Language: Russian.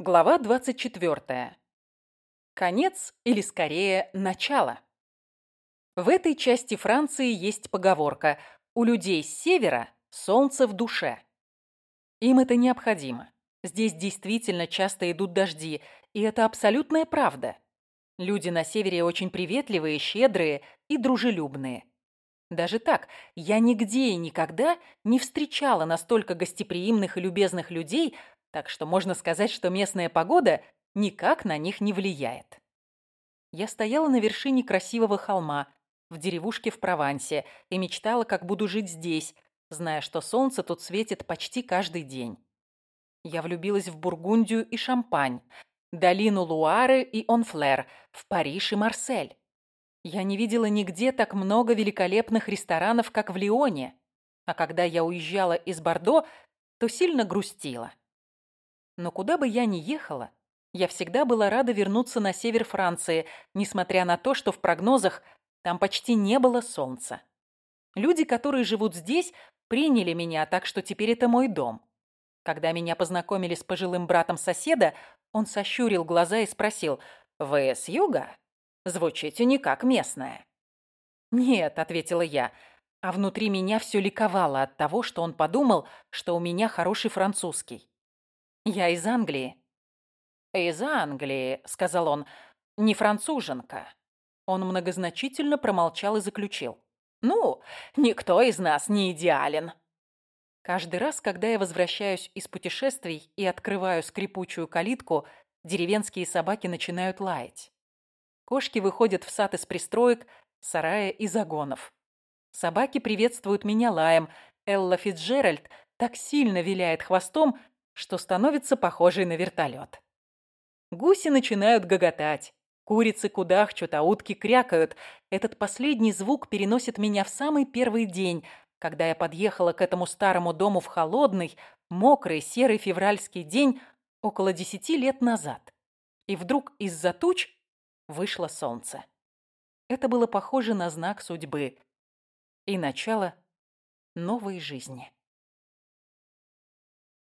Глава 24. Конец или скорее начало. В этой части Франции есть поговорка «У людей с севера солнце в душе». Им это необходимо. Здесь действительно часто идут дожди, и это абсолютная правда. Люди на севере очень приветливые, щедрые и дружелюбные. Даже так, я нигде и никогда не встречала настолько гостеприимных и любезных людей, так что можно сказать, что местная погода никак на них не влияет. Я стояла на вершине красивого холма в деревушке в Провансе и мечтала, как буду жить здесь, зная, что солнце тут светит почти каждый день. Я влюбилась в Бургундию и Шампань, долину Луары и Онфлер, в Париж и Марсель. Я не видела нигде так много великолепных ресторанов, как в Лионе, а когда я уезжала из Бордо, то сильно грустила. Но куда бы я ни ехала, я всегда была рада вернуться на север Франции, несмотря на то, что в прогнозах там почти не было солнца. Люди, которые живут здесь, приняли меня, так что теперь это мой дом. Когда меня познакомили с пожилым братом соседа, он сощурил глаза и спросил, «Вы с юга? Звучите не как местная». «Нет», — ответила я, а внутри меня все ликовало от того, что он подумал, что у меня хороший французский. «Я из Англии». «Из Англии», — сказал он, — «не француженка». Он многозначительно промолчал и заключил. «Ну, никто из нас не идеален». Каждый раз, когда я возвращаюсь из путешествий и открываю скрипучую калитку, деревенские собаки начинают лаять. Кошки выходят в сад из пристроек, сарая и загонов. Собаки приветствуют меня лаем. Элла Фитджеральд так сильно виляет хвостом, что становится похожей на вертолет. Гуси начинают гоготать. Курицы кудахчут, а утки крякают. Этот последний звук переносит меня в самый первый день, когда я подъехала к этому старому дому в холодный, мокрый, серый февральский день около десяти лет назад. И вдруг из-за туч вышло солнце. Это было похоже на знак судьбы и начало новой жизни.